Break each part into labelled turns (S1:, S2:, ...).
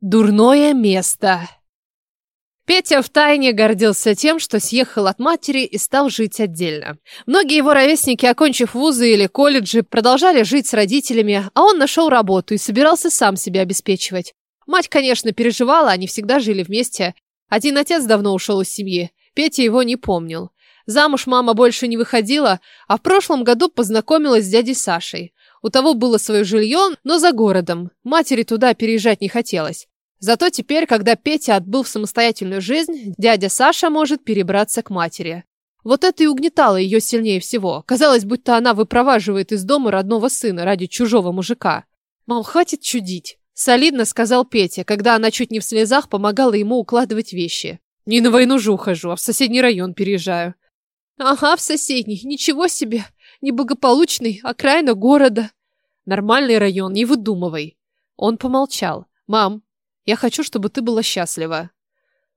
S1: Дурное место. Петя втайне гордился тем, что съехал от матери и стал жить отдельно. Многие его ровесники, окончив вузы или колледжи, продолжали жить с родителями, а он нашел работу и собирался сам себя обеспечивать. Мать, конечно, переживала, они всегда жили вместе. Один отец давно ушел из семьи, Петя его не помнил. Замуж мама больше не выходила, а в прошлом году познакомилась с дядей Сашей. У того было свое жилье, но за городом. Матери туда переезжать не хотелось. Зато теперь, когда Петя отбыл в самостоятельную жизнь, дядя Саша может перебраться к матери. Вот это и угнетало ее сильнее всего. Казалось, будто она выпроваживает из дома родного сына ради чужого мужика. «Мам, хватит чудить», — солидно сказал Петя, когда она чуть не в слезах помогала ему укладывать вещи. «Не на войну же ухожу, а в соседний район переезжаю». «Ага, в соседний. Ничего себе. Неблагополучный, окраина города». «Нормальный район, не выдумывай». Он помолчал. «Мам, я хочу, чтобы ты была счастлива.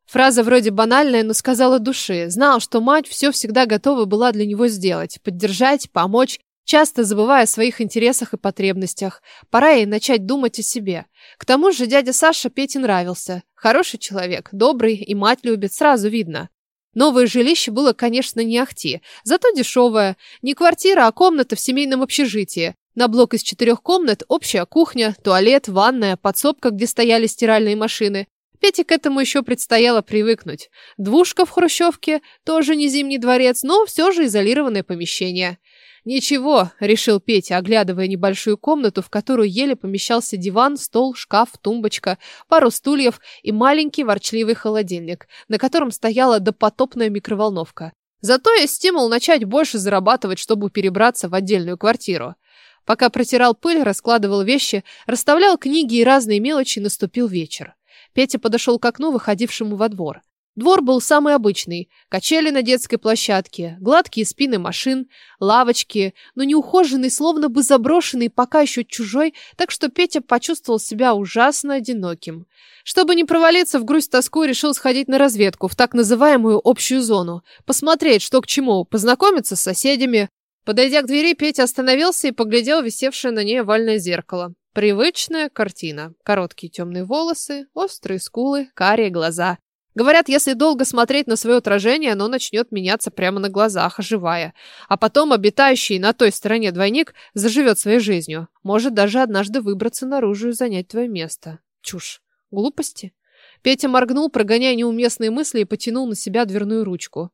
S1: Фраза вроде банальная, но сказала души. Знал, что мать все всегда готова была для него сделать. Поддержать, помочь, часто забывая о своих интересах и потребностях. Пора ей начать думать о себе. К тому же дядя Саша Пете нравился. Хороший человек, добрый и мать любит, сразу видно. Новое жилище было, конечно, не ахти, зато дешевое. Не квартира, а комната в семейном общежитии. На блок из четырех комнат общая кухня, туалет, ванная, подсобка, где стояли стиральные машины. Пете к этому еще предстояло привыкнуть. Двушка в хрущевке, тоже не зимний дворец, но все же изолированное помещение. «Ничего», — решил Петя, оглядывая небольшую комнату, в которую еле помещался диван, стол, шкаф, тумбочка, пару стульев и маленький ворчливый холодильник, на котором стояла допотопная микроволновка. Зато есть стимул начать больше зарабатывать, чтобы перебраться в отдельную квартиру. Пока протирал пыль, раскладывал вещи, расставлял книги и разные мелочи, наступил вечер. Петя подошел к окну, выходившему во двор. Двор был самый обычный. Качели на детской площадке, гладкие спины машин, лавочки, но неухоженный, словно бы заброшенный, пока еще чужой, так что Петя почувствовал себя ужасно одиноким. Чтобы не провалиться в грусть-тоску, решил сходить на разведку, в так называемую общую зону. Посмотреть, что к чему, познакомиться с соседями, Подойдя к двери, Петя остановился и поглядел висевшее на ней овальное зеркало. Привычная картина. Короткие темные волосы, острые скулы, карие глаза. Говорят, если долго смотреть на свое отражение, оно начнет меняться прямо на глазах, оживая. А потом обитающий на той стороне двойник заживет своей жизнью. Может даже однажды выбраться наружу и занять твое место. Чушь. Глупости. Петя моргнул, прогоняя неуместные мысли, и потянул на себя дверную ручку.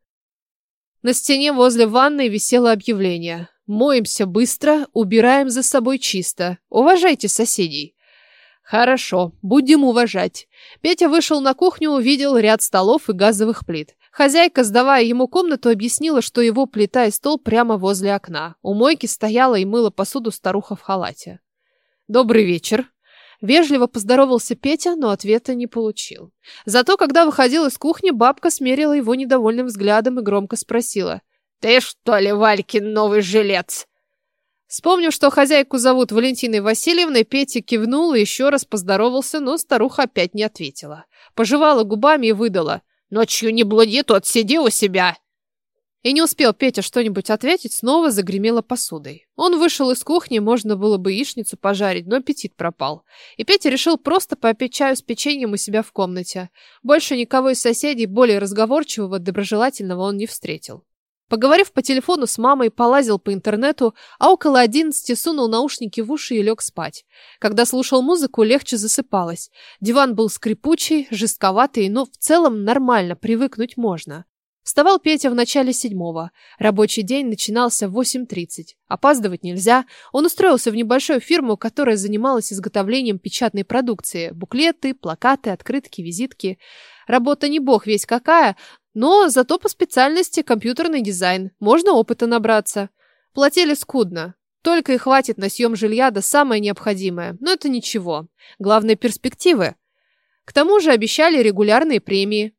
S1: На стене возле ванной висело объявление. «Моемся быстро, убираем за собой чисто. Уважайте соседей». «Хорошо, будем уважать». Петя вышел на кухню, увидел ряд столов и газовых плит. Хозяйка, сдавая ему комнату, объяснила, что его плита и стол прямо возле окна. У мойки стояла и мыла посуду старуха в халате. «Добрый вечер», Вежливо поздоровался Петя, но ответа не получил. Зато, когда выходил из кухни, бабка смерила его недовольным взглядом и громко спросила. «Ты что ли, Валькин, новый жилец?» Вспомнив, что хозяйку зовут Валентиной Васильевной, Петя кивнул и еще раз поздоровался, но старуха опять не ответила. Пожевала губами и выдала. «Ночью не блуди, тот сиди у себя!» И не успел Петя что-нибудь ответить, снова загремела посудой. Он вышел из кухни, можно было бы яичницу пожарить, но аппетит пропал. И Петя решил просто попить чаю с печеньем у себя в комнате. Больше никого из соседей, более разговорчивого, доброжелательного он не встретил. Поговорив по телефону с мамой, полазил по интернету, а около одиннадцати сунул наушники в уши и лег спать. Когда слушал музыку, легче засыпалось. Диван был скрипучий, жестковатый, но в целом нормально, привыкнуть можно. Вставал Петя в начале седьмого. Рабочий день начинался в 8.30. Опаздывать нельзя. Он устроился в небольшую фирму, которая занималась изготовлением печатной продукции. Буклеты, плакаты, открытки, визитки. Работа не бог весь какая, но зато по специальности компьютерный дизайн. Можно опыта набраться. Платили скудно. Только и хватит на съем жилья да самое необходимое. Но это ничего. Главное перспективы. К тому же обещали регулярные премии.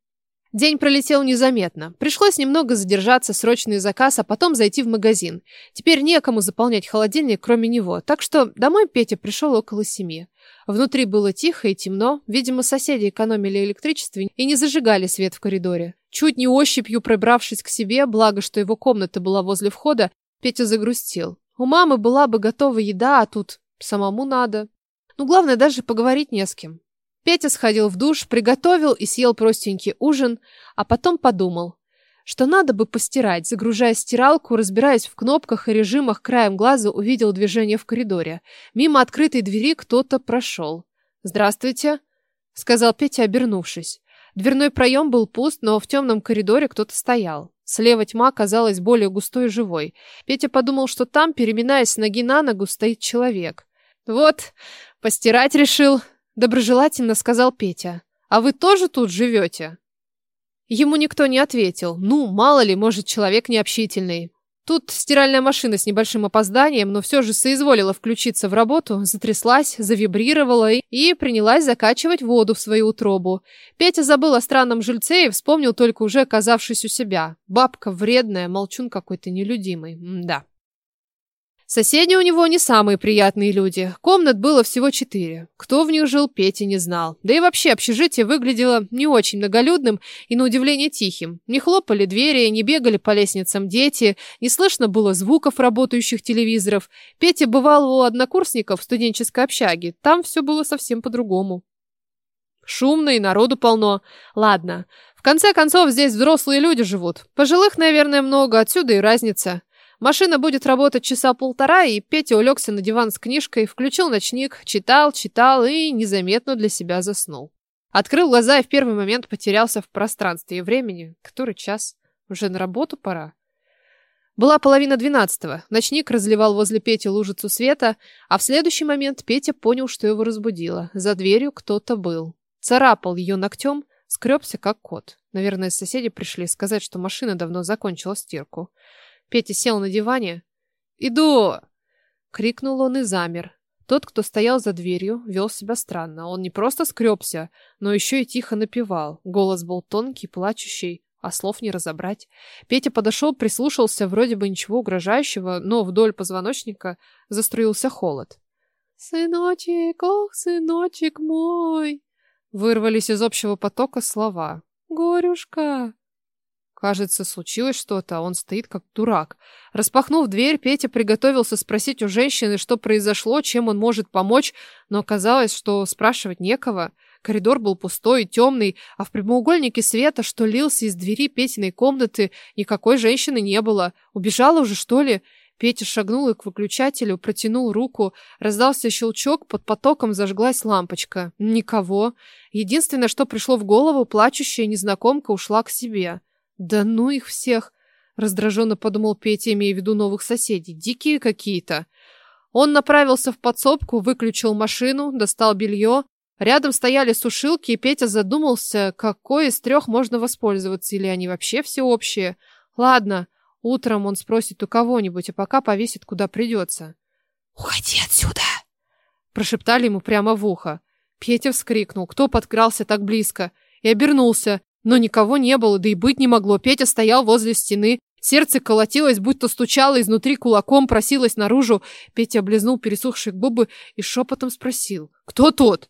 S1: День пролетел незаметно. Пришлось немного задержаться, срочный заказ, а потом зайти в магазин. Теперь некому заполнять холодильник, кроме него, так что домой Петя пришел около семи. Внутри было тихо и темно, видимо, соседи экономили электричество и не зажигали свет в коридоре. Чуть не ощупью пробравшись к себе, благо, что его комната была возле входа, Петя загрустил. У мамы была бы готова еда, а тут самому надо. Ну, главное, даже поговорить не с кем. Петя сходил в душ, приготовил и съел простенький ужин, а потом подумал, что надо бы постирать. Загружая стиралку, разбираясь в кнопках и режимах, краем глаза увидел движение в коридоре. Мимо открытой двери кто-то прошел. «Здравствуйте», — сказал Петя, обернувшись. Дверной проем был пуст, но в темном коридоре кто-то стоял. Слева тьма казалась более густой и живой. Петя подумал, что там, переминаясь с ноги на ногу, стоит человек. «Вот, постирать решил», — доброжелательно сказал Петя. «А вы тоже тут живете?» Ему никто не ответил. Ну, мало ли, может, человек необщительный. Тут стиральная машина с небольшим опозданием, но все же соизволила включиться в работу, затряслась, завибрировала и, и принялась закачивать воду в свою утробу. Петя забыл о странном жильце и вспомнил только уже оказавшись у себя. Бабка вредная, молчун какой-то нелюдимый. М да. Соседи у него не самые приятные люди. Комнат было всего четыре. Кто в них жил, Петя не знал. Да и вообще общежитие выглядело не очень многолюдным и, на удивление, тихим. Не хлопали двери, не бегали по лестницам дети, не слышно было звуков работающих телевизоров. Петя бывал у однокурсников в студенческой общаге. Там все было совсем по-другому. Шумно и народу полно. Ладно. В конце концов, здесь взрослые люди живут. Пожилых, наверное, много, отсюда и разница. Машина будет работать часа полтора, и Петя улегся на диван с книжкой, включил ночник, читал, читал и незаметно для себя заснул. Открыл глаза и в первый момент потерялся в пространстве и времени. Который час? Уже на работу пора. Была половина двенадцатого. Ночник разливал возле Пети лужицу света, а в следующий момент Петя понял, что его разбудило. За дверью кто-то был. Царапал ее ногтем, скребся, как кот. Наверное, соседи пришли сказать, что машина давно закончила стирку. Петя сел на диване. «Иду!» — крикнул он и замер. Тот, кто стоял за дверью, вел себя странно. Он не просто скребся, но еще и тихо напевал. Голос был тонкий, плачущий, а слов не разобрать. Петя подошел, прислушался, вроде бы ничего угрожающего, но вдоль позвоночника заструился холод. «Сыночек, ох, сыночек мой!» Вырвались из общего потока слова. «Горюшка!» Кажется, случилось что-то, а он стоит как дурак. Распахнув дверь, Петя приготовился спросить у женщины, что произошло, чем он может помочь, но оказалось, что спрашивать некого. Коридор был пустой и темный, а в прямоугольнике света, что лился из двери Петиной комнаты, никакой женщины не было. Убежала уже, что ли? Петя шагнул к выключателю, протянул руку, раздался щелчок, под потоком зажглась лампочка. Никого. Единственное, что пришло в голову, плачущая незнакомка ушла к себе. Да ну их всех! Раздраженно подумал Петя, имея в виду новых соседей. Дикие какие-то. Он направился в подсобку, выключил машину, достал белье. Рядом стояли сушилки, и Петя задумался, какой из трех можно воспользоваться, или они вообще все общие. Ладно, утром он спросит у кого-нибудь, а пока повесит, куда придется.
S2: «Уходи отсюда!»
S1: Прошептали ему прямо в ухо. Петя вскрикнул, кто подкрался так близко, и обернулся. Но никого не было, да и быть не могло. Петя стоял возле стены. Сердце колотилось, будто стучало изнутри кулаком, просилось наружу. Петя облизнул пересохшие губы и шепотом спросил. «Кто тот?»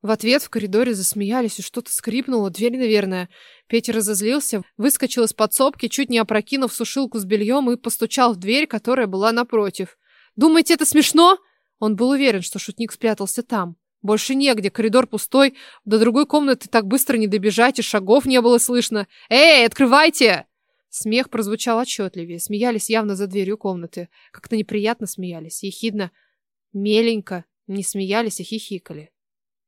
S1: В ответ в коридоре засмеялись, и что-то скрипнуло, дверь, наверное. Петя разозлился, выскочил из подсобки, чуть не опрокинув сушилку с бельем и постучал в дверь, которая была напротив. «Думаете, это смешно?» Он был уверен, что шутник спрятался там. Больше негде, коридор пустой, до другой комнаты так быстро не добежать, и шагов не было слышно. «Эй, открывайте!» Смех прозвучал отчетливее, смеялись явно за дверью комнаты. Как-то неприятно смеялись, ехидно, меленько, не смеялись, а хихикали.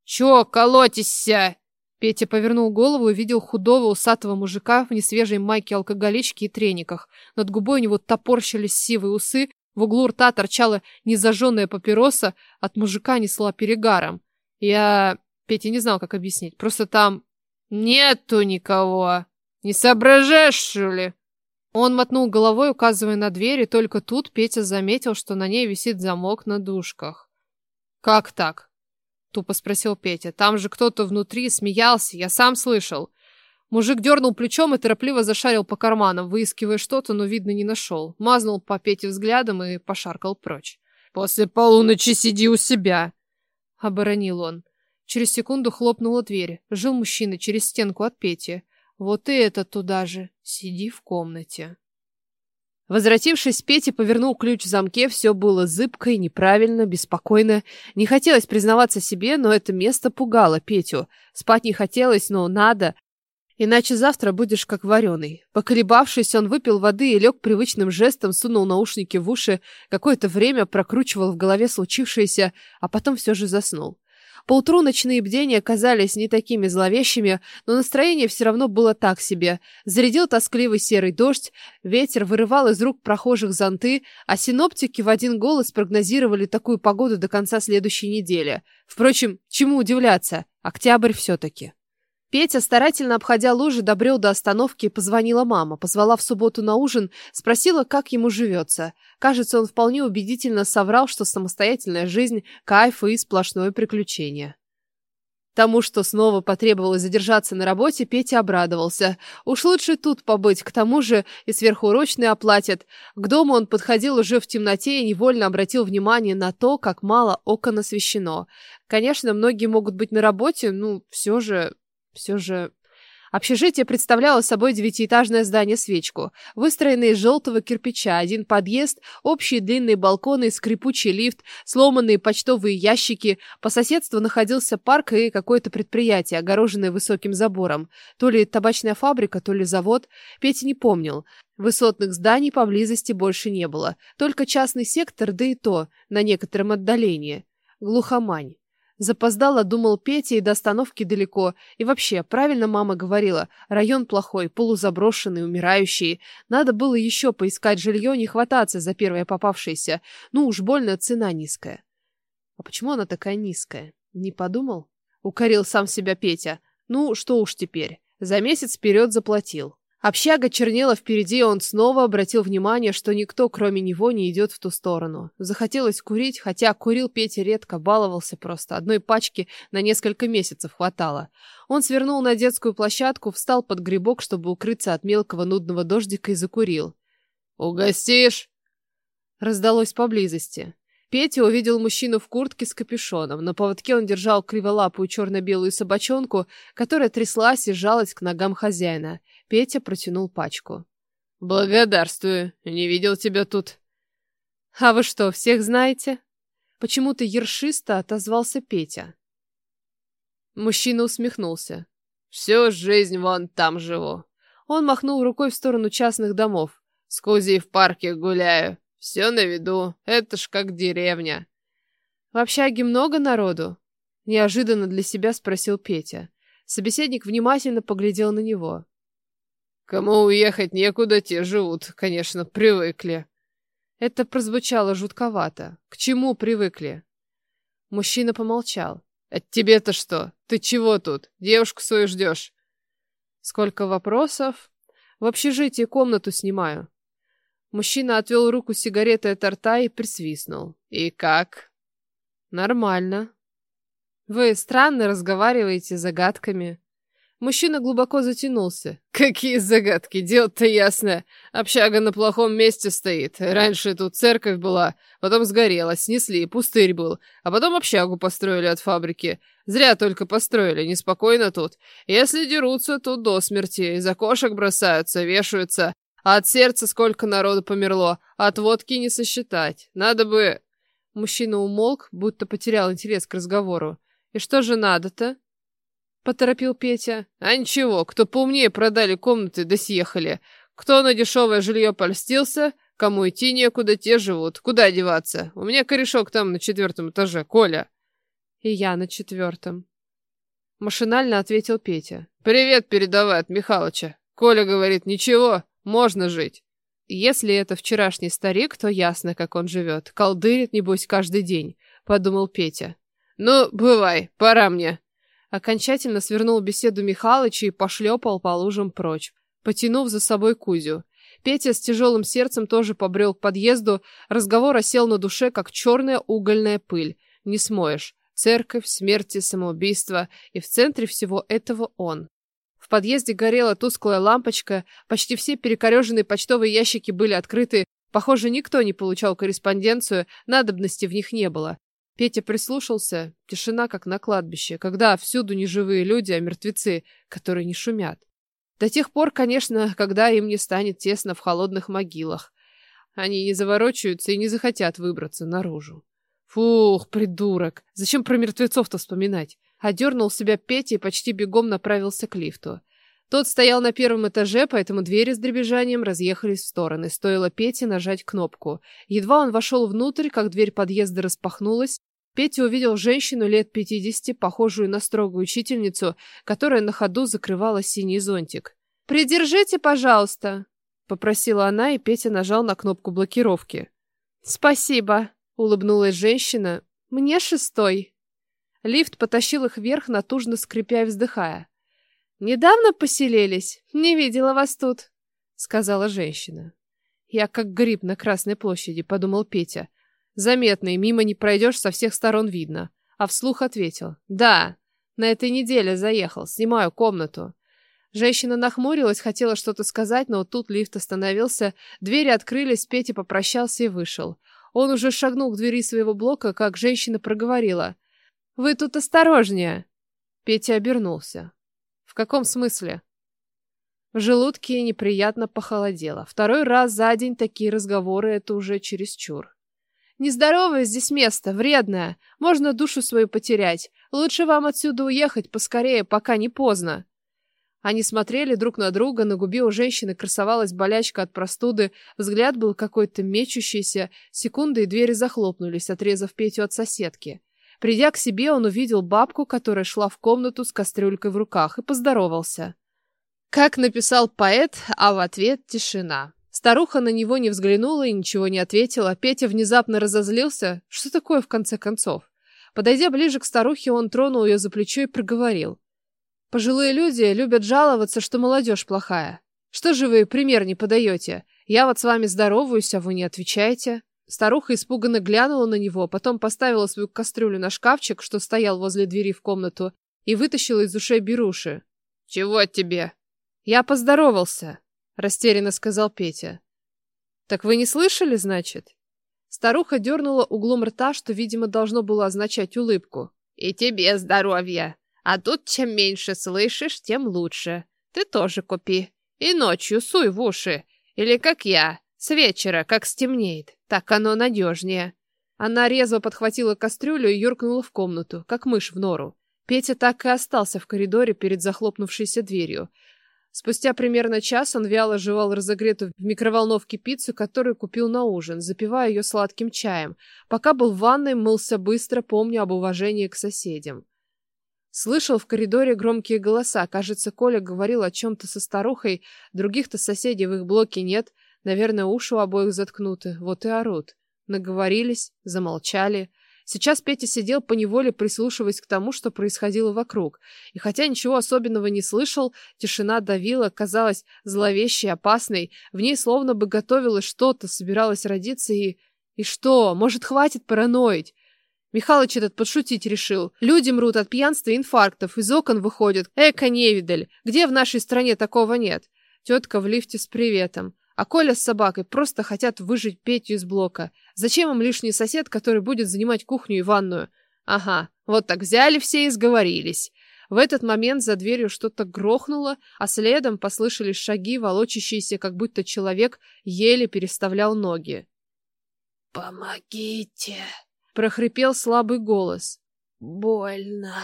S1: «Чё колотишься?» Петя повернул голову и видел худого усатого мужика в несвежей майке алкоголичке и трениках. Над губой у него топорщились сивые усы, в углу рта торчала незажженная папироса, от мужика несла перегаром. Я... Петя не знал, как объяснить. Просто там... Нету никого. Не соображаешь, что ли? Он мотнул головой, указывая на дверь, и только тут Петя заметил, что на ней висит замок на дужках. «Как так?» — тупо спросил Петя. «Там же кто-то внутри смеялся, я сам слышал. Мужик дернул плечом и торопливо зашарил по карманам, выискивая что-то, но, видно, не нашел. Мазнул по Пете взглядом и пошаркал прочь. «После полуночи сиди у себя!» — оборонил он. Через секунду хлопнула дверь. Жил мужчина через стенку от Пети. Вот и этот туда же. Сиди в комнате. Возвратившись, Петя повернул ключ в замке, все было зыбко и неправильно, беспокойно. Не хотелось признаваться себе, но это место пугало Петю. Спать не хотелось, но надо, иначе завтра будешь как вареный. Поколебавшись, он выпил воды и лег привычным жестом, сунул наушники в уши, какое-то время прокручивал в голове случившееся, а потом все же заснул. Поутру ночные бдения казались не такими зловещими, но настроение все равно было так себе. Зарядил тоскливый серый дождь, ветер вырывал из рук прохожих зонты, а синоптики в один голос прогнозировали такую погоду до конца следующей недели. Впрочем, чему удивляться? Октябрь все-таки. Петя, старательно обходя лужи, добрел до остановки позвонила мама. Позвала в субботу на ужин, спросила, как ему живется. Кажется, он вполне убедительно соврал, что самостоятельная жизнь – кайф и сплошное приключение. Тому, что снова потребовалось задержаться на работе, Петя обрадовался. Уж лучше тут побыть, к тому же и сверхурочные оплатят. К дому он подходил уже в темноте и невольно обратил внимание на то, как мало окон освещено. Конечно, многие могут быть на работе, ну, все же все же... Общежитие представляло собой девятиэтажное здание-свечку, выстроенное из желтого кирпича, один подъезд, общие длинные балконы, скрипучий лифт, сломанные почтовые ящики. По соседству находился парк и какое-то предприятие, огороженное высоким забором. То ли табачная фабрика, то ли завод. Петя не помнил. Высотных зданий поблизости больше не было. Только частный сектор, да и то, на некотором отдалении. Глухомань. Запоздало, думал Петя, и до остановки далеко. И вообще, правильно мама говорила, район плохой, полузаброшенный, умирающий. Надо было еще поискать жилье, не хвататься за первое попавшееся. Ну уж больно цена низкая. А почему она такая низкая? Не подумал? Укорил сам себя Петя. Ну, что уж теперь. За месяц вперед заплатил. Общага чернела впереди, и он снова обратил внимание, что никто, кроме него, не идет в ту сторону. Захотелось курить, хотя курил Петя редко, баловался просто. Одной пачки на несколько месяцев хватало. Он свернул на детскую площадку, встал под грибок, чтобы укрыться от мелкого нудного дождика и закурил. «Угостишь?» Раздалось поблизости. Петя увидел мужчину в куртке с капюшоном. На поводке он держал криволапую черно-белую собачонку, которая тряслась и жалась к ногам хозяина. Петя протянул пачку. «Благодарствую. Не видел тебя тут». «А вы что, всех знаете?» Почему-то ершисто отозвался Петя. Мужчина усмехнулся. «Всю жизнь вон там живу». Он махнул рукой в сторону частных домов. «С Кузей в парке гуляю. Все на виду. Это ж как деревня». «В общаге много народу?» Неожиданно для себя спросил Петя. Собеседник внимательно поглядел на него. Кому уехать некуда, те живут, конечно, привыкли. Это прозвучало жутковато. К чему привыкли? Мужчина помолчал. От тебе-то что? Ты чего тут? Девушку свою ждешь? Сколько вопросов? В общежитии комнату снимаю. Мужчина отвел руку с сигаретой от рта и присвистнул. И как? Нормально. Вы странно разговариваете загадками. Мужчина глубоко затянулся. Какие загадки, дело-то ясное. Общага на плохом месте стоит. Раньше тут церковь была, потом сгорела, снесли, пустырь был. А потом общагу построили от фабрики. Зря только построили, неспокойно тут. Если дерутся, то до смерти. Из окошек бросаются, вешаются. А от сердца сколько народу померло. От водки не сосчитать. Надо бы... Мужчина умолк, будто потерял интерес к разговору. И что же надо-то? — поторопил Петя. «А ничего, кто поумнее продали комнаты да съехали. Кто на дешевое жилье польстился, кому идти некуда, те живут. Куда деваться? У меня корешок там на четвертом этаже, Коля». «И я на четвертом». Машинально ответил Петя. «Привет передавай от Михалыча. Коля говорит, ничего, можно жить». Если это вчерашний старик, то ясно, как он живет. Колдырит, небось, каждый день, подумал Петя. Ну, бывай, пора мне. Окончательно свернул беседу Михалыча и пошлепал по лужам прочь, потянув за собой Кузю. Петя с тяжелым сердцем тоже побрел к подъезду, разговор осел на душе, как черная угольная пыль. Не смоешь. Церковь, смерти, самоубийство, и в центре всего этого он. В подъезде горела тусклая лампочка, почти все перекореженные почтовые ящики были открыты, похоже, никто не получал корреспонденцию, надобности в них не было. Петя прислушался. Тишина, как на кладбище, когда всюду не живые люди, а мертвецы, которые не шумят. До тех пор, конечно, когда им не станет тесно в холодных могилах. Они не заворочаются и не захотят выбраться наружу. Фух, придурок. Зачем про мертвецов-то вспоминать? Одернул себя Петя и почти бегом направился к лифту. Тот стоял на первом этаже, поэтому двери с дребезжанием разъехались в стороны. Стоило Пете нажать кнопку. Едва он вошел внутрь, как дверь подъезда распахнулась. Петя увидел женщину лет пятидесяти, похожую на строгую учительницу, которая на ходу закрывала синий зонтик. «Придержите, пожалуйста», — попросила она, и Петя нажал на кнопку блокировки. «Спасибо», — улыбнулась женщина. «Мне шестой». Лифт потащил их вверх, натужно скрипя и вздыхая. «Недавно поселились? Не видела вас тут», — сказала женщина. «Я как гриб на Красной площади», — подумал Петя. «Заметный, мимо не пройдешь, со всех сторон видно». А вслух ответил. «Да, на этой неделе заехал, снимаю комнату». Женщина нахмурилась, хотела что-то сказать, но тут лифт остановился, двери открылись, Петя попрощался и вышел. Он уже шагнул к двери своего блока, как женщина проговорила. «Вы тут осторожнее!» Петя обернулся. В каком смысле? В желудке неприятно похолодело. Второй раз за день такие разговоры — это уже чересчур. Нездоровое здесь место, вредное. Можно душу свою потерять. Лучше вам отсюда уехать поскорее, пока не поздно. Они смотрели друг на друга, на губе у женщины красовалась болячка от простуды, взгляд был какой-то мечущийся, секунды и двери захлопнулись, отрезав Петю от соседки. Придя к себе, он увидел бабку, которая шла в комнату с кастрюлькой в руках, и поздоровался. Как написал поэт, а в ответ тишина. Старуха на него не взглянула и ничего не ответила. Петя внезапно разозлился. Что такое в конце концов? Подойдя ближе к старухе, он тронул ее за плечо и проговорил. Пожилые люди любят жаловаться, что молодежь плохая. Что же вы пример не подаете? Я вот с вами здороваюсь, а вы не отвечаете. Старуха испуганно глянула на него, потом поставила свою кастрюлю на шкафчик, что стоял возле двери в комнату, и вытащила из ушей беруши. «Чего тебе?» «Я поздоровался», — растерянно сказал Петя. «Так вы не слышали, значит?» Старуха дернула углом рта, что, видимо, должно было означать улыбку. «И тебе здоровья! А тут чем меньше слышишь, тем лучше. Ты тоже купи. И ночью суй в уши. Или как я, с вечера, как стемнеет. Так оно надежнее. Она резво подхватила кастрюлю и юркнула в комнату, как мышь в нору. Петя так и остался в коридоре перед захлопнувшейся дверью. Спустя примерно час он вяло жевал разогретую в микроволновке пиццу, которую купил на ужин, запивая ее сладким чаем. Пока был в ванной, мылся быстро, помня об уважении к соседям. Слышал в коридоре громкие голоса. Кажется, Коля говорил о чем-то со старухой. Других-то соседей в их блоке нет. Наверное, уши у обоих заткнуты, вот и орут. Наговорились, замолчали. Сейчас Петя сидел поневоле, прислушиваясь к тому, что происходило вокруг. И хотя ничего особенного не слышал, тишина давила, казалась зловещей, опасной. В ней словно бы готовилось что-то, собиралось родиться и... И что? Может, хватит параноить? Михалыч этот подшутить решил. Люди мрут от пьянства и инфарктов, из окон выходят. Эка невидаль. Где в нашей стране такого нет? Тетка в лифте с приветом. А Коля с собакой просто хотят выжить Петю из блока. Зачем им лишний сосед, который будет занимать кухню и ванную? Ага, вот так взяли все и сговорились. В этот момент за дверью что-то грохнуло, а следом послышались шаги, волочащиеся, как будто человек еле переставлял ноги.
S2: «Помогите!»
S1: — прохрипел слабый голос.
S2: «Больно!»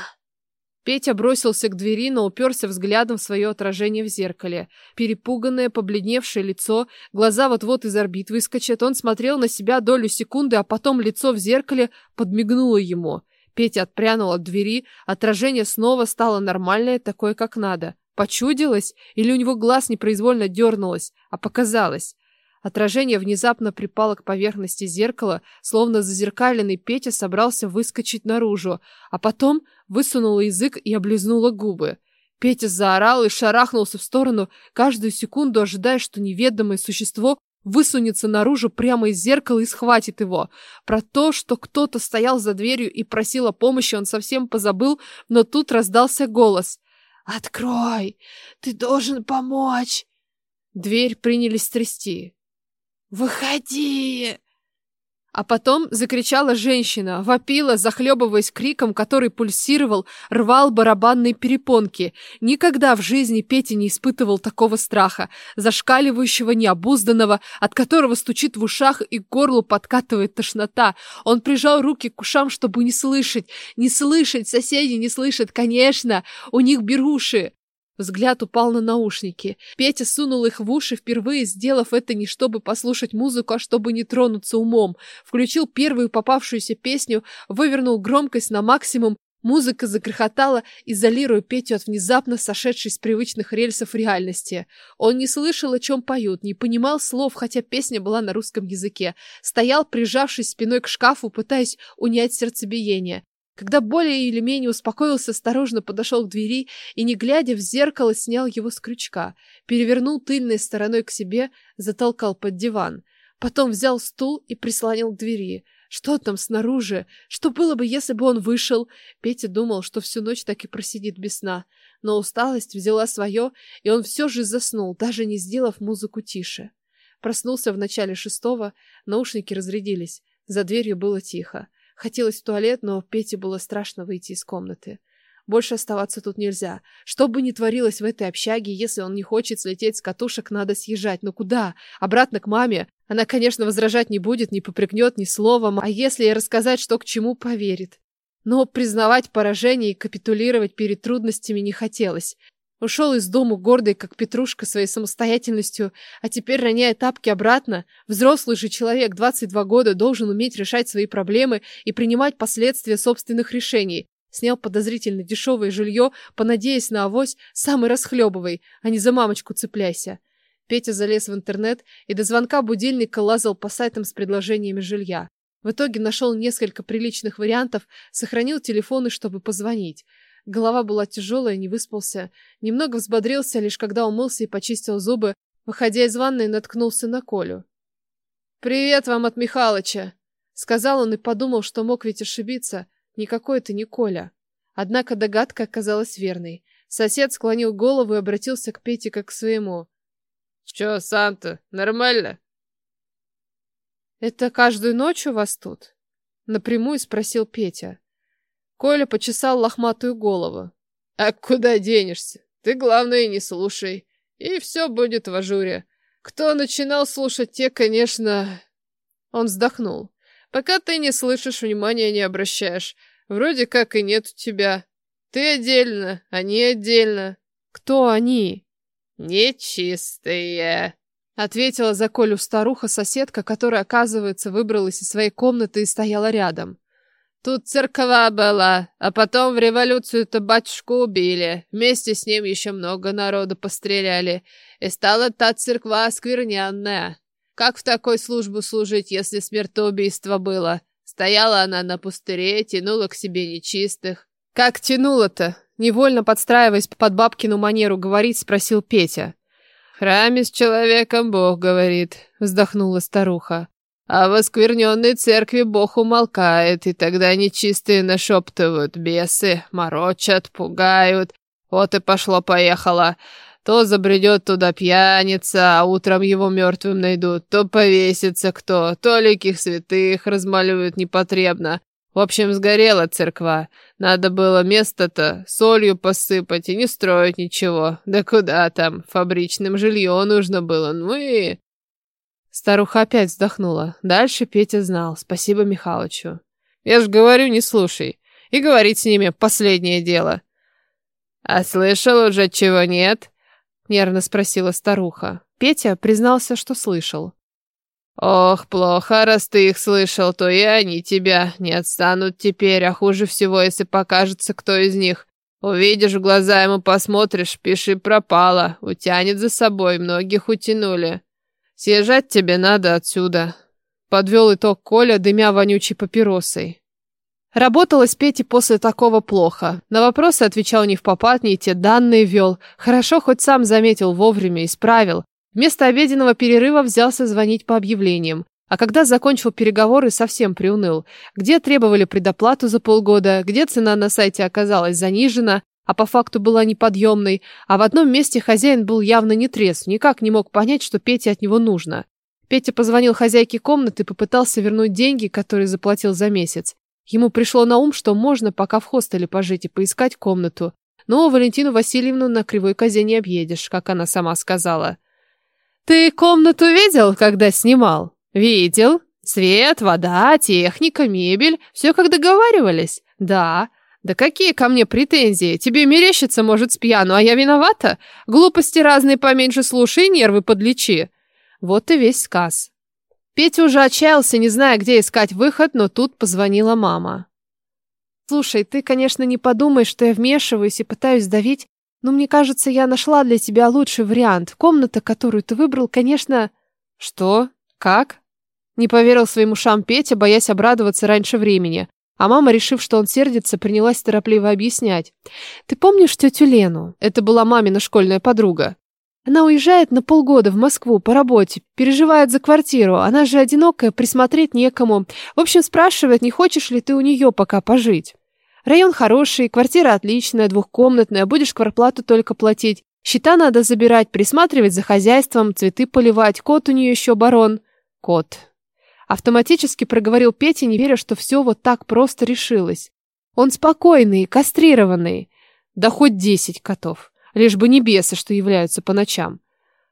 S1: Петя бросился к двери, но уперся взглядом в свое отражение в зеркале. Перепуганное, побледневшее лицо, глаза вот-вот из орбит выскочат. Он смотрел на себя долю секунды, а потом лицо в зеркале подмигнуло ему. Петя отпрянул от двери, отражение снова стало нормальное, такое, как надо. Почудилось? Или у него глаз непроизвольно дернулось, а показалось? Отражение внезапно припало к поверхности зеркала, словно зазеркаленный Петя собрался выскочить наружу, а потом высунула язык и облизнула губы. Петя заорал и шарахнулся в сторону, каждую секунду ожидая, что неведомое существо высунется наружу прямо из зеркала и схватит его. Про то, что кто-то стоял за дверью и просил о помощи, он совсем позабыл, но тут раздался голос.
S2: «Открой! Ты должен помочь!»
S1: Дверь принялись трясти.
S2: «Выходи!»
S1: А потом закричала женщина, вопила, захлебываясь криком, который пульсировал, рвал барабанные перепонки. Никогда в жизни Петя не испытывал такого страха, зашкаливающего, необузданного, от которого стучит в ушах и к горлу подкатывает тошнота. Он прижал руки к ушам, чтобы не слышать. Не слышать, соседи не слышат, конечно, у них беруши. Взгляд упал на наушники. Петя сунул их в уши, впервые сделав это не чтобы послушать музыку, а чтобы не тронуться умом. Включил первую попавшуюся песню, вывернул громкость на максимум. Музыка загрохотала, изолируя Петю от внезапно сошедшей с привычных рельсов реальности. Он не слышал, о чем поют, не понимал слов, хотя песня была на русском языке. Стоял, прижавшись спиной к шкафу, пытаясь унять сердцебиение. Когда более или менее успокоился, осторожно подошел к двери и, не глядя в зеркало, снял его с крючка, перевернул тыльной стороной к себе, затолкал под диван. Потом взял стул и прислонил к двери. Что там снаружи? Что было бы, если бы он вышел? Петя думал, что всю ночь так и просидит без сна. Но усталость взяла свое, и он все же заснул, даже не сделав музыку тише. Проснулся в начале шестого, наушники разрядились. За дверью было тихо. Хотелось в туалет, но Пете было страшно выйти из комнаты. Больше оставаться тут нельзя. Что бы ни творилось в этой общаге, если он не хочет слететь с катушек, надо съезжать. Но куда? Обратно к маме? Она, конечно, возражать не будет, не попрекнет ни словом, а если ей рассказать, что к чему, поверит. Но признавать поражение и капитулировать перед трудностями не хотелось. Ушел из дому гордый, как Петрушка, своей самостоятельностью, а теперь, роняя тапки обратно, взрослый же человек, 22 года, должен уметь решать свои проблемы и принимать последствия собственных решений. Снял подозрительно дешевое жилье, понадеясь на авось, самый расхлебывай, а не за мамочку цепляйся. Петя залез в интернет и до звонка будильника лазал по сайтам с предложениями жилья. В итоге нашел несколько приличных вариантов, сохранил телефоны, чтобы позвонить. Голова была тяжелая, не выспался. Немного взбодрился, лишь когда умылся и почистил зубы. Выходя из ванной, наткнулся на Колю. «Привет вам от Михалыча!» Сказал он и подумал, что мог ведь ошибиться. Никакой это не Коля. Однако догадка оказалась верной. Сосед склонил голову и обратился к Пете как к своему. «Чё, Санта, нормально?» «Это каждую ночь у вас тут?» Напрямую спросил Петя. Коля почесал лохматую голову. А куда денешься? Ты, главное, не слушай. И все будет в ажуре. Кто начинал слушать, те, конечно... Он вздохнул. Пока ты не слышишь, внимания не обращаешь. Вроде как и нет у тебя. Ты отдельно, они отдельно. Кто они? Нечистые. Ответила за Колю старуха-соседка, которая, оказывается, выбралась из своей комнаты и стояла рядом. Тут церква была, а потом в революцию-то батюшку убили. Вместе с ним еще много народу постреляли. И стала та церква сквернянная. Как в такой службу служить, если смертоубийство было? Стояла она на пустыре, тянула к себе нечистых. Как тянула-то? Невольно подстраиваясь под бабкину манеру говорить, спросил Петя. «В храме с человеком Бог говорит», — вздохнула старуха. А в оскверненной церкви бог умолкает, и тогда нечистые нашептывают, бесы, морочат, пугают. Вот и пошло-поехало. То забредет туда пьяница, а утром его мертвым найдут, то повесится кто, то ликих святых размалюют непотребно. В общем, сгорела церква. Надо было место-то солью посыпать и не строить ничего. Да куда там, фабричным жилье нужно было, ну и... Старуха опять вздохнула. Дальше Петя знал. Спасибо Михалычу. Я ж говорю, не слушай. И говорить с ними последнее дело. А слышал уже, чего нет? Нервно спросила старуха. Петя признался, что слышал. Ох, плохо, раз ты их слышал, то и они тебя не отстанут теперь, а хуже всего, если покажется кто из них. Увидишь, в глаза ему посмотришь, пиши пропало, утянет за собой, многих утянули. «Съезжать тебе надо отсюда», — подвел итог Коля, дымя вонючей папиросой. Работалось Пете после такого плохо. На вопросы отвечал не в попад, не те данные вел. Хорошо, хоть сам заметил вовремя, исправил. Вместо обеденного перерыва взялся звонить по объявлениям. А когда закончил переговоры, совсем приуныл. Где требовали предоплату за полгода, где цена на сайте оказалась занижена, а по факту была неподъемной, а в одном месте хозяин был явно не трезв, никак не мог понять, что Пете от него нужно. Петя позвонил хозяйке комнаты и попытался вернуть деньги, которые заплатил за месяц. Ему пришло на ум, что можно пока в хостеле пожить и поискать комнату. Но Валентину Васильевну на кривой козе не объедешь, как она сама сказала. «Ты комнату видел, когда снимал?» «Видел. Свет, вода, техника, мебель. Все как договаривались?» «Да. Да какие ко мне претензии? Тебе мерещится, может, с пьяну, а я виновата? Глупости разные поменьше слушай нервы подлечи». Вот и весь сказ. Петя уже отчаялся, не зная, где искать выход, но тут позвонила мама. «Слушай, ты, конечно, не подумай, что я вмешиваюсь и пытаюсь давить, но мне кажется, я нашла для тебя лучший вариант. Комната, которую ты выбрал, конечно...» «Что? Как?» Не поверил своим ушам Петя, боясь обрадоваться раньше времени. А мама, решив, что он сердится, принялась торопливо объяснять. «Ты помнишь тетю Лену? Это была мамина школьная подруга. Она уезжает на полгода в Москву по работе, переживает за квартиру. Она же одинокая, присмотреть некому. В общем, спрашивает, не хочешь ли ты у нее пока пожить. Район хороший, квартира отличная, двухкомнатная, будешь кварплату только платить. Счета надо забирать, присматривать за хозяйством, цветы поливать. Кот у нее еще барон. Кот. Автоматически проговорил Петя, не веря, что все вот так просто решилось. Он спокойный, кастрированный. Да хоть десять котов. Лишь бы не бесы, что являются по ночам.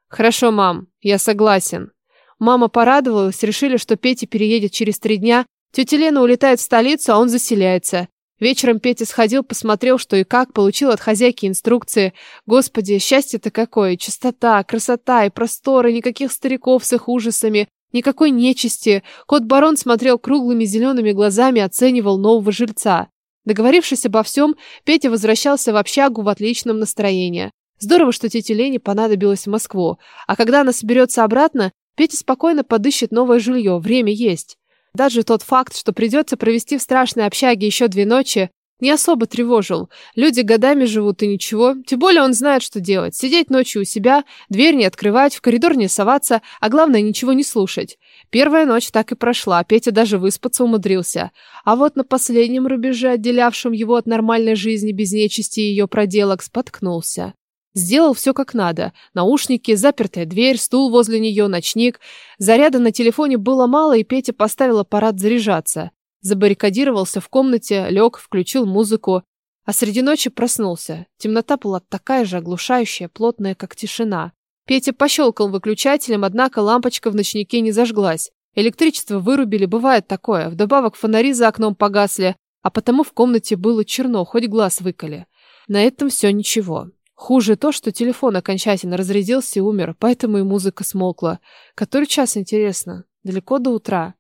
S1: Хорошо, мам, я согласен. Мама порадовалась, решили, что Петя переедет через три дня. Тетя Лена улетает в столицу, а он заселяется. Вечером Петя сходил, посмотрел, что и как, получил от хозяйки инструкции. Господи, счастье-то какое! Чистота, красота и просторы, никаких стариков с их ужасами, никакой нечисти. Кот-барон смотрел круглыми зелеными глазами, оценивал нового жильца. Договорившись обо всем, Петя возвращался в общагу в отличном настроении. Здорово, что тете Лене понадобилось в Москву. А когда она соберется обратно, Петя спокойно подыщет новое жилье, время есть. Даже тот факт, что придется провести в страшной общаге еще две ночи, не особо тревожил. Люди годами живут и ничего. Тем более он знает, что делать. Сидеть ночью у себя, дверь не открывать, в коридор не соваться, а главное, ничего не слушать. Первая ночь так и прошла, Петя даже выспаться умудрился. А вот на последнем рубеже, отделявшем его от нормальной жизни без нечисти и ее проделок, споткнулся. Сделал все как надо. Наушники, запертая дверь, стул возле нее, ночник. Заряда на телефоне было мало, и Петя поставил аппарат заряжаться. Забаррикадировался в комнате, лег, включил музыку. А среди ночи проснулся. Темнота была такая же оглушающая, плотная, как тишина. Петя пощелкал выключателем, однако лампочка в ночнике не зажглась. Электричество вырубили, бывает такое. Вдобавок фонари за окном погасли, а потому в комнате было черно, хоть глаз выколи. На этом все ничего. Хуже то, что телефон окончательно разрядился и умер, поэтому и музыка смолкла. Который час, интересно? Далеко до утра.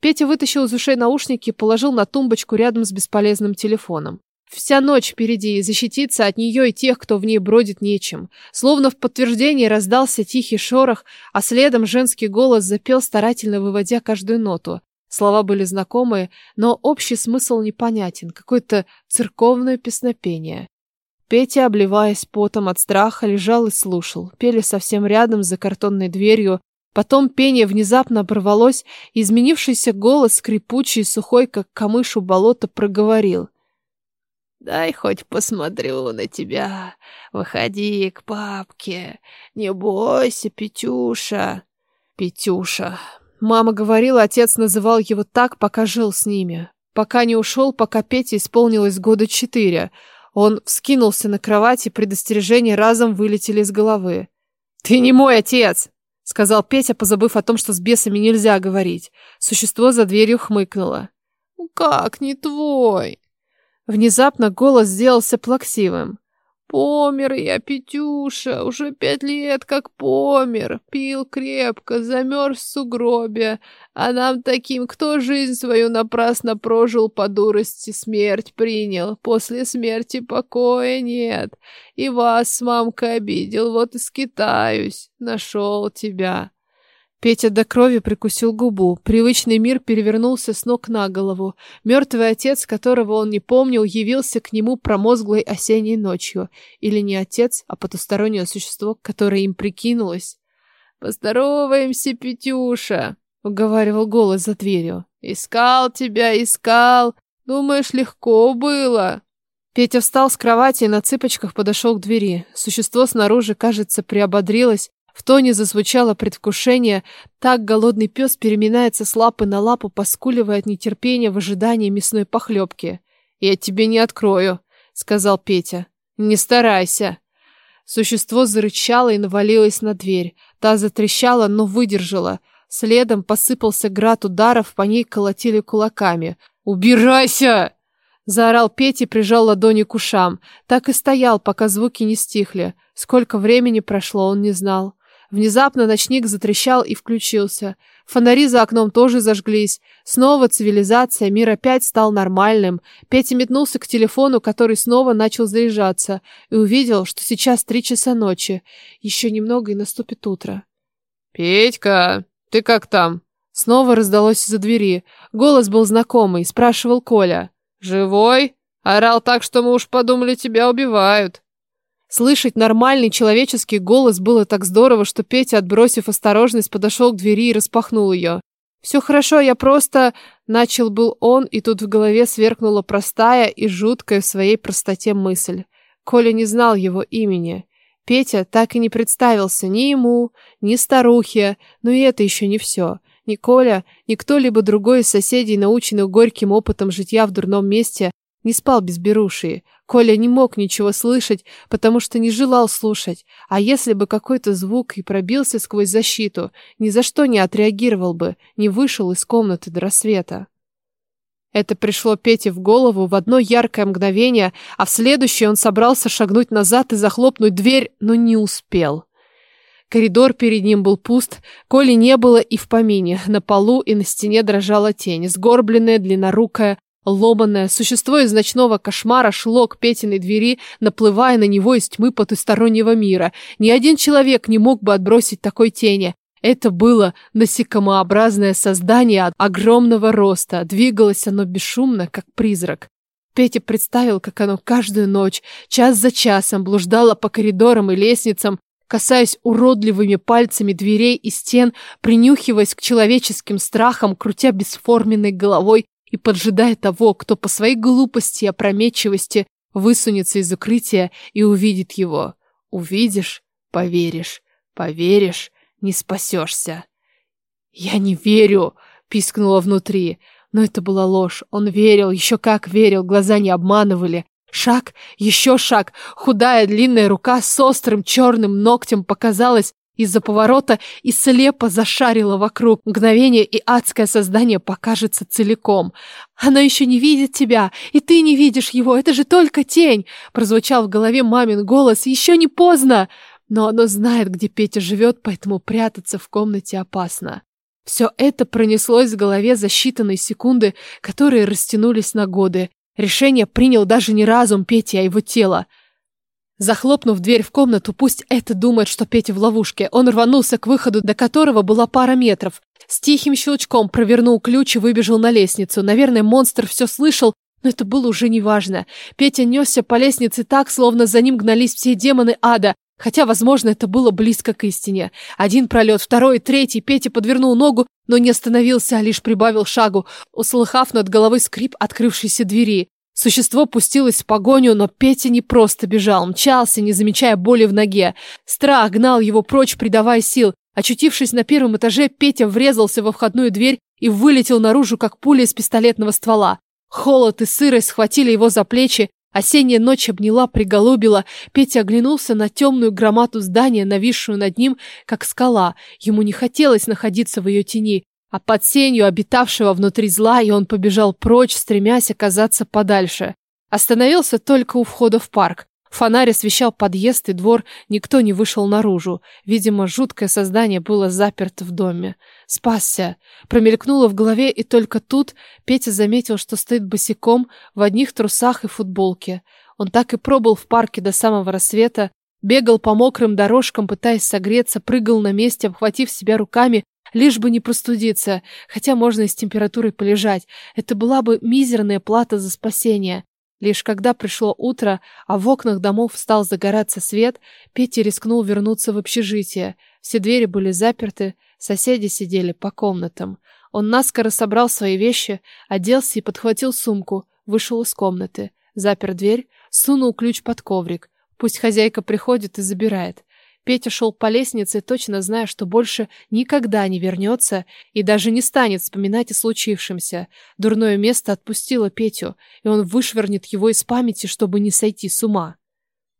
S1: Петя вытащил из ушей наушники и положил на тумбочку рядом с бесполезным телефоном. Вся ночь впереди, и защититься от нее и тех, кто в ней бродит, нечем. Словно в подтверждении раздался тихий шорох, а следом женский голос запел, старательно выводя каждую ноту. Слова были знакомые, но общий смысл непонятен, какое-то церковное песнопение. Петя, обливаясь потом от страха, лежал и слушал. Пели совсем рядом, за картонной дверью. Потом пение внезапно оборвалось, изменившийся голос, скрипучий и сухой, как камыш у болота, проговорил — Дай хоть посмотрю на тебя. Выходи к папке. Не бойся, Петюша. Петюша. Мама говорила, отец называл его так, пока жил с ними. Пока не ушел, пока Пете исполнилось года четыре. Он вскинулся на кровати, предостережения разом вылетели из головы. «Ты не мой отец!» — сказал Петя, позабыв о том, что с бесами нельзя говорить. Существо за дверью хмыкнуло. «Как не твой?» Внезапно голос сделался плаксивым. «Помер я, Петюша, уже пять лет как помер. Пил крепко, замерз в сугробе. А нам таким, кто жизнь свою напрасно прожил по дурости, смерть принял. После смерти покоя нет. И вас с мамкой обидел, вот и скитаюсь. Нашел тебя». Петя до крови прикусил губу. Привычный мир перевернулся с ног на голову. Мертвый отец, которого он не помнил, явился к нему промозглой осенней ночью. Или не отец, а потустороннее существо, которое им прикинулось. «Поздороваемся, Петюша!» — уговаривал голос за дверью. «Искал тебя, искал! Думаешь, легко было?» Петя встал с кровати и на цыпочках подошел к двери. Существо снаружи, кажется, приободрилось, В тоне зазвучало предвкушение. Так голодный пес переминается с лапы на лапу, поскуливая от нетерпения в ожидании мясной похлебки. «Я тебе не открою», — сказал Петя. «Не старайся». Существо зарычало и навалилось на дверь. Та затрещала, но выдержала. Следом посыпался град ударов, по ней колотили кулаками. «Убирайся!» Заорал Петя и прижал ладони к ушам. Так и стоял, пока звуки не стихли. Сколько времени прошло, он не знал. Внезапно ночник затрещал и включился. Фонари за окном тоже зажглись. Снова цивилизация, мир опять стал нормальным. Петя метнулся к телефону, который снова начал заряжаться, и увидел, что сейчас три часа ночи. Еще немного и наступит утро.
S3: «Петька, ты как там?»
S1: Снова раздалось из-за двери. Голос был знакомый, спрашивал Коля. «Живой?» Орал так, что мы уж подумали, тебя убивают. Слышать нормальный человеческий голос было так здорово, что Петя, отбросив осторожность, подошел к двери и распахнул ее. «Все хорошо, я просто...» Начал был он, и тут в голове сверкнула простая и жуткая в своей простоте мысль. Коля не знал его имени. Петя так и не представился ни ему, ни старухе, но и это еще не все. Ни Коля, ни кто-либо другой из соседей, наученных горьким опытом житья в дурном месте, не спал без беруши. Коля не мог ничего слышать, потому что не желал слушать. А если бы какой-то звук и пробился сквозь защиту, ни за что не отреагировал бы, не вышел из комнаты до рассвета. Это пришло Пете в голову в одно яркое мгновение, а в следующее он собрался шагнуть назад и захлопнуть дверь, но не успел. Коридор перед ним был пуст, Коли не было и в помине. На полу и на стене дрожала тень, сгорбленная, длиннорукая, ломаное. Существо из ночного кошмара шло к Петиной двери, наплывая на него из тьмы потустороннего мира. Ни один человек не мог бы отбросить такой тени. Это было насекомообразное создание огромного роста. Двигалось оно бесшумно, как призрак. Петя представил, как оно каждую ночь, час за часом, блуждало по коридорам и лестницам, касаясь уродливыми пальцами дверей и стен, принюхиваясь к человеческим страхам, крутя бесформенной головой и поджидая того, кто по своей глупости и опрометчивости высунется из укрытия и увидит его. Увидишь — поверишь, поверишь — не спасешься. «Я не верю!» — пискнула внутри. Но это была ложь. Он верил, еще как верил, глаза не обманывали. Шаг, еще шаг. Худая длинная рука с острым черным ногтем показалась из-за поворота и слепо зашарила вокруг. Мгновение, и адское создание покажется целиком. «Оно еще не видит тебя, и ты не видишь его, это же только тень!» Прозвучал в голове мамин голос. «Еще не поздно!» Но оно знает, где Петя живет, поэтому прятаться в комнате опасно. Все это пронеслось в голове за считанные секунды, которые растянулись на годы. Решение принял даже не разум Пети, а его тело. Захлопнув дверь в комнату, пусть это думает, что Петя в ловушке. Он рванулся к выходу, до которого была пара метров. С тихим щелчком провернул ключ и выбежал на лестницу. Наверное, монстр все слышал, но это было уже неважно. Петя несся по лестнице так, словно за ним гнались все демоны ада. Хотя, возможно, это было близко к истине. Один пролет, второй, третий. Петя подвернул ногу, но не остановился, а лишь прибавил шагу, услыхав над головой скрип открывшейся двери. Существо пустилось в погоню, но Петя не просто бежал, мчался, не замечая боли в ноге. Страх гнал его прочь, придавая сил. Очутившись на первом этаже, Петя врезался во входную дверь и вылетел наружу, как пуля из пистолетного ствола. Холод и сырость схватили его за плечи, Осенняя ночь обняла, приголубила. Петя оглянулся на темную громаду здания, нависшую над ним, как скала. Ему не хотелось находиться в ее тени. А под сенью обитавшего внутри зла, и он побежал прочь, стремясь оказаться подальше. Остановился только у входа в парк. Фонарь освещал подъезд и двор, никто не вышел наружу. Видимо, жуткое создание было заперто в доме. Спасся. Промелькнуло в голове, и только тут Петя заметил, что стоит босиком в одних трусах и футболке. Он так и пробыл в парке до самого рассвета, бегал по мокрым дорожкам, пытаясь согреться, прыгал на месте, обхватив себя руками, лишь бы не простудиться, хотя можно и с температурой полежать. Это была бы мизерная плата за спасение. Лишь когда пришло утро, а в окнах домов стал загораться свет, Петя рискнул вернуться в общежитие. Все двери были заперты, соседи сидели по комнатам. Он наскоро собрал свои вещи, оделся и подхватил сумку, вышел из комнаты, запер дверь, сунул ключ под коврик. Пусть хозяйка приходит и забирает. Петя шел по лестнице, точно зная, что больше никогда не вернется и даже не станет вспоминать о случившемся. Дурное место отпустило Петю, и он вышвырнет его из памяти, чтобы не сойти с ума.